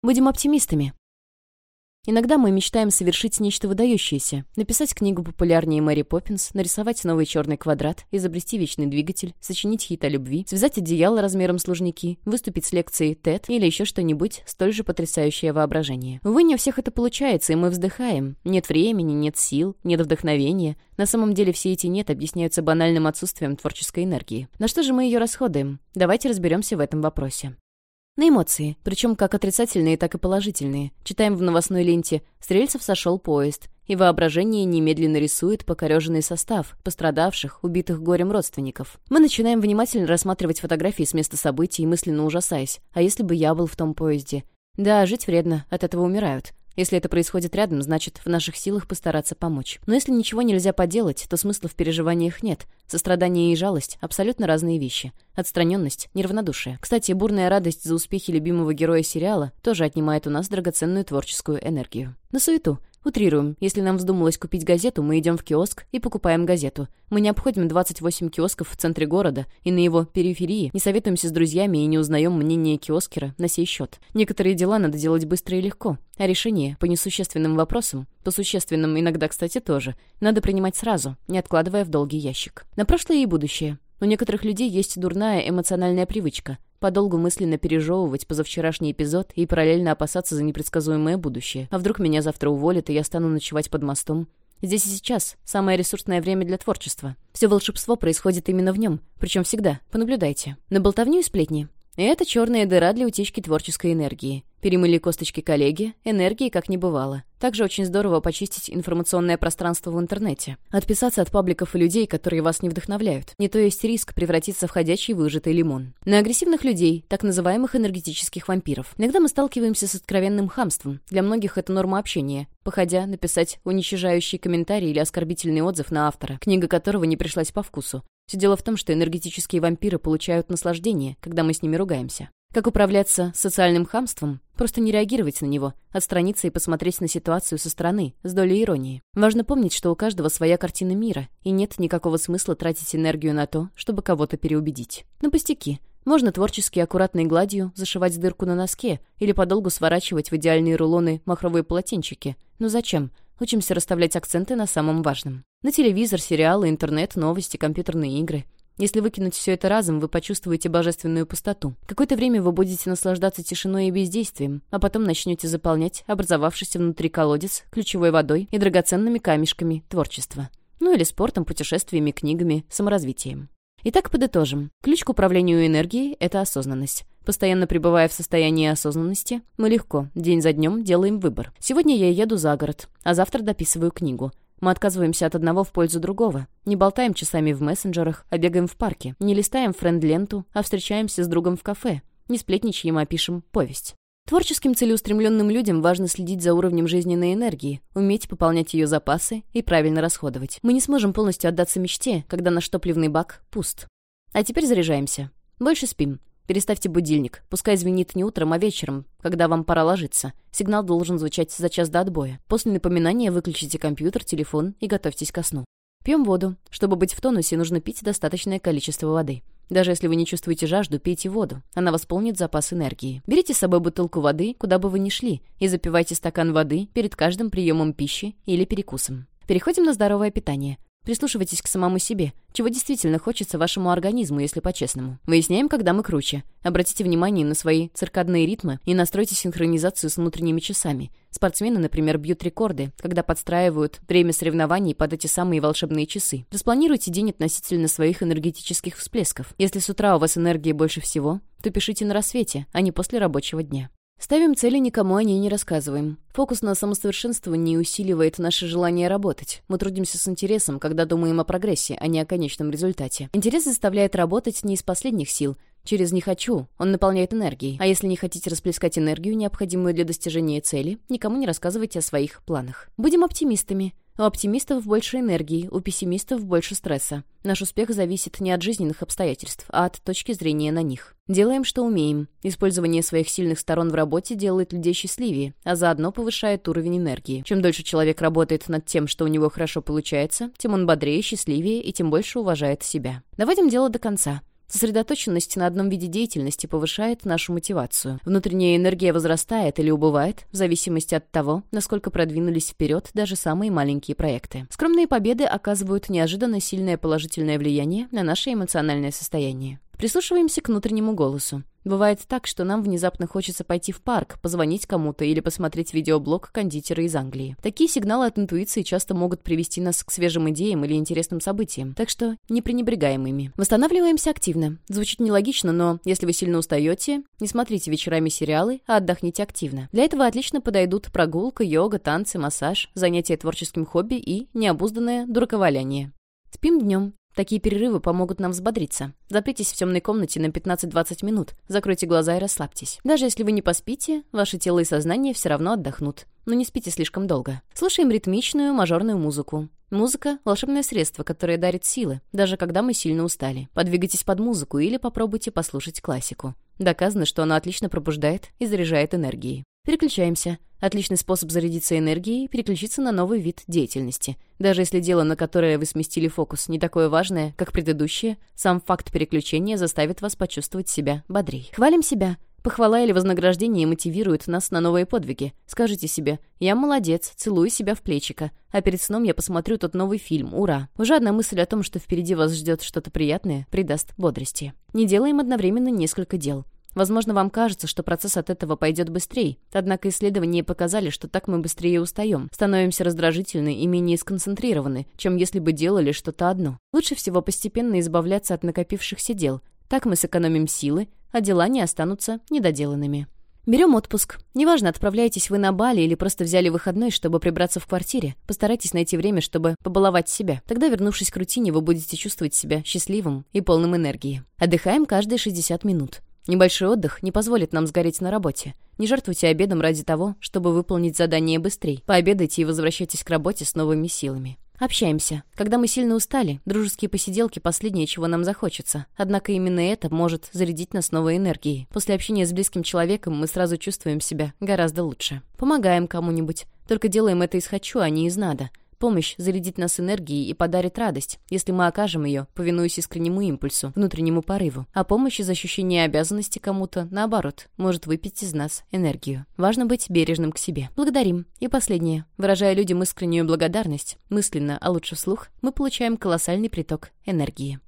Будем оптимистами. Иногда мы мечтаем совершить нечто выдающееся, написать книгу популярнее Мэри Поппинс, нарисовать новый черный квадрат, изобрести вечный двигатель, сочинить хит о любви, связать одеяло размером с лужники, выступить с лекцией TED или еще что-нибудь столь же потрясающее воображение. Увы, не у всех это получается, и мы вздыхаем. Нет времени, нет сил, нет вдохновения. На самом деле все эти «нет» объясняются банальным отсутствием творческой энергии. На что же мы ее расходуем? Давайте разберемся в этом вопросе. На эмоции, причем как отрицательные, так и положительные. Читаем в новостной ленте «С рельсов сошел поезд», и воображение немедленно рисует покореженный состав, пострадавших, убитых горем родственников. Мы начинаем внимательно рассматривать фотографии с места событий, мысленно ужасаясь. А если бы я был в том поезде? Да, жить вредно, от этого умирают. Если это происходит рядом, значит, в наших силах постараться помочь. Но если ничего нельзя поделать, то смысла в переживаниях нет. Сострадание и жалость — абсолютно разные вещи. Отстраненность, неравнодушие. Кстати, бурная радость за успехи любимого героя сериала тоже отнимает у нас драгоценную творческую энергию. На суету. Утрируем. Если нам вздумалось купить газету, мы идем в киоск и покупаем газету. Мы не обходим 28 киосков в центре города и на его периферии, не советуемся с друзьями и не узнаем мнение киоскера на сей счет. Некоторые дела надо делать быстро и легко, а решение по несущественным вопросам, по существенным иногда, кстати, тоже, надо принимать сразу, не откладывая в долгий ящик. На прошлое и будущее. У некоторых людей есть дурная эмоциональная привычка подолгу мысленно пережевывать позавчерашний эпизод и параллельно опасаться за непредсказуемое будущее. А вдруг меня завтра уволят, и я стану ночевать под мостом? Здесь и сейчас самое ресурсное время для творчества. Все волшебство происходит именно в нем, причем всегда. Понаблюдайте. На болтовню и сплетни. Это черная дыра для утечки творческой энергии. Перемыли косточки коллеги, энергии как не бывало. Также очень здорово почистить информационное пространство в интернете. Отписаться от пабликов и людей, которые вас не вдохновляют. Не то есть риск превратиться в ходячий выжатый лимон. На агрессивных людей, так называемых энергетических вампиров. Иногда мы сталкиваемся с откровенным хамством. Для многих это норма общения. Походя, написать уничижающий комментарий или оскорбительный отзыв на автора, книга которого не пришлась по вкусу. Все дело в том, что энергетические вампиры получают наслаждение, когда мы с ними ругаемся. Как управляться социальным хамством? Просто не реагировать на него, отстраниться и посмотреть на ситуацию со стороны, с долей иронии. Важно помнить, что у каждого своя картина мира, и нет никакого смысла тратить энергию на то, чтобы кого-то переубедить. На пустяки. Можно творчески аккуратной гладью зашивать дырку на носке или подолгу сворачивать в идеальные рулоны махровые полотенчики. Но зачем? Учимся расставлять акценты на самом важном. На телевизор, сериалы, интернет, новости, компьютерные игры — если выкинуть все это разом, вы почувствуете божественную пустоту. Какое-то время вы будете наслаждаться тишиной и бездействием, а потом начнете заполнять образовавшийся внутри колодец ключевой водой и драгоценными камешками творчества. Ну или спортом, путешествиями, книгами, саморазвитием. Итак, подытожим. Ключ к управлению энергией — это осознанность. Постоянно пребывая в состоянии осознанности, мы легко, день за днем, делаем выбор. Сегодня я еду за город, а завтра дописываю книгу. Мы отказываемся от одного в пользу другого. Не болтаем часами в мессенджерах, а бегаем в парке. Не листаем френд-ленту, а встречаемся с другом в кафе. Не сплетничаем, а пишем повесть. Творческим целеустремленным людям важно следить за уровнем жизненной энергии, уметь пополнять ее запасы и правильно расходовать. Мы не сможем полностью отдаться мечте, когда наш топливный бак пуст. А теперь заряжаемся. Больше спим. Переставьте будильник. Пускай звенит не утром, а вечером, когда вам пора ложиться. Сигнал должен звучать за час до отбоя. После напоминания выключите компьютер, телефон и готовьтесь ко сну. Пьем воду. Чтобы быть в тонусе, нужно пить достаточное количество воды. Даже если вы не чувствуете жажду, пейте воду. Она восполнит запас энергии. Берите с собой бутылку воды, куда бы вы ни шли, и запивайте стакан воды перед каждым приемом пищи или перекусом. Переходим на здоровое питание. Прислушивайтесь к самому себе. Чего действительно хочется вашему организму, если по-честному. Выясняем, когда мы круче. Обратите внимание на свои циркадные ритмы и настройте синхронизацию с внутренними часами. Спортсмены, например, бьют рекорды, когда подстраивают время соревнований под эти самые волшебные часы. Распланируйте день относительно своих энергетических всплесков. Если с утра у вас энергии больше всего, то пишите на рассвете, а не после рабочего дня. Ставим цели, никому о ней не рассказываем. Фокус на самосовершенствовании усиливает наше желание работать. Мы трудимся с интересом, когда думаем о прогрессе, а не о конечном результате. Интерес заставляет работать не из последних сил. Через «не хочу» он наполняет энергией. А если не хотите расплескать энергию, необходимую для достижения цели, никому не рассказывайте о своих планах. Будем оптимистами. У оптимистов больше энергии, у пессимистов больше стресса. Наш успех зависит не от жизненных обстоятельств, а от точки зрения на них. Делаем, что умеем. Использование своих сильных сторон в работе делает людей счастливее, а заодно повышает уровень энергии. Чем дольше человек работает над тем, что у него хорошо получается, тем он бодрее, счастливее и тем больше уважает себя. Доводим дело до конца. Сосредоточенность на одном виде деятельности повышает нашу мотивацию. Внутренняя энергия возрастает или убывает в зависимости от того, насколько продвинулись вперед даже самые маленькие проекты. Скромные победы оказывают неожиданно сильное положительное влияние на наше эмоциональное состояние. Прислушиваемся к внутреннему голосу. Бывает так, что нам внезапно хочется пойти в парк, позвонить кому-то или посмотреть видеоблог кондитера из Англии. Такие сигналы от интуиции часто могут привести нас к свежим идеям или интересным событиям, так что не пренебрегаем ими. Восстанавливаемся активно. Звучит нелогично, но если вы сильно устаете, не смотрите вечерами сериалы, а отдохните активно. Для этого отлично подойдут прогулка, йога, танцы, массаж, занятия творческим хобби и необузданное дураковаляние. Спим днем, Такие перерывы помогут нам взбодриться. Запритесь в темной комнате на 15-20 минут, закройте глаза и расслабьтесь. Даже если вы не поспите, ваше тело и сознание все равно отдохнут. Но не спите слишком долго. Слушаем ритмичную, мажорную музыку. Музыка — волшебное средство, которое дарит силы, даже когда мы сильно устали. Подвигайтесь под музыку или попробуйте послушать классику. Доказано, что она отлично пробуждает и заряжает энергией. Переключаемся. Отличный способ зарядиться энергией — переключиться на новый вид деятельности. Даже если дело, на которое вы сместили фокус, не такое важное, как предыдущее, сам факт переключения заставит вас почувствовать себя бодрей. Хвалим себя. Похвала или вознаграждение мотивирует нас на новые подвиги. Скажите себе «Я молодец, целую себя в плечико», а перед сном я посмотрю тот новый фильм, ура. Уже одна мысль о том, что впереди вас ждет что-то приятное, придаст бодрости. Не делаем одновременно несколько дел. Возможно, вам кажется, что процесс от этого пойдет быстрее, однако исследования показали, что так мы быстрее устаем, становимся раздражительны и менее сконцентрированы, чем если бы делали что-то одно. Лучше всего постепенно избавляться от накопившихся дел. Так мы сэкономим силы, а дела не останутся недоделанными. Берем отпуск. Неважно, отправляетесь вы на Бали или просто взяли выходной, чтобы прибраться в квартире. Постарайтесь найти время, чтобы побаловать себя. Тогда, вернувшись к рутине, вы будете чувствовать себя счастливым и полным энергии. Отдыхаем каждые 60 минут. Небольшой отдых не позволит нам сгореть на работе. Не жертвуйте обедом ради того, чтобы выполнить задание быстрее. Пообедайте и возвращайтесь к работе с новыми силами. Общаемся. Когда мы сильно устали, дружеские посиделки — последнее, чего нам захочется. Однако именно это может зарядить нас новой энергией. После общения с близким человеком мы сразу чувствуем себя гораздо лучше. Помогаем кому-нибудь. Только делаем это из «хочу», а не из «надо». Помощь зарядит нас энергией и подарит радость, если мы окажем ее, повинуясь искреннему импульсу, внутреннему порыву. А помощь из ощущения обязанности кому-то, наоборот, может выпить из нас энергию. Важно быть бережным к себе. Благодарим. И последнее. Выражая людям искреннюю благодарность, мысленно, а лучше вслух, мы получаем колоссальный приток энергии.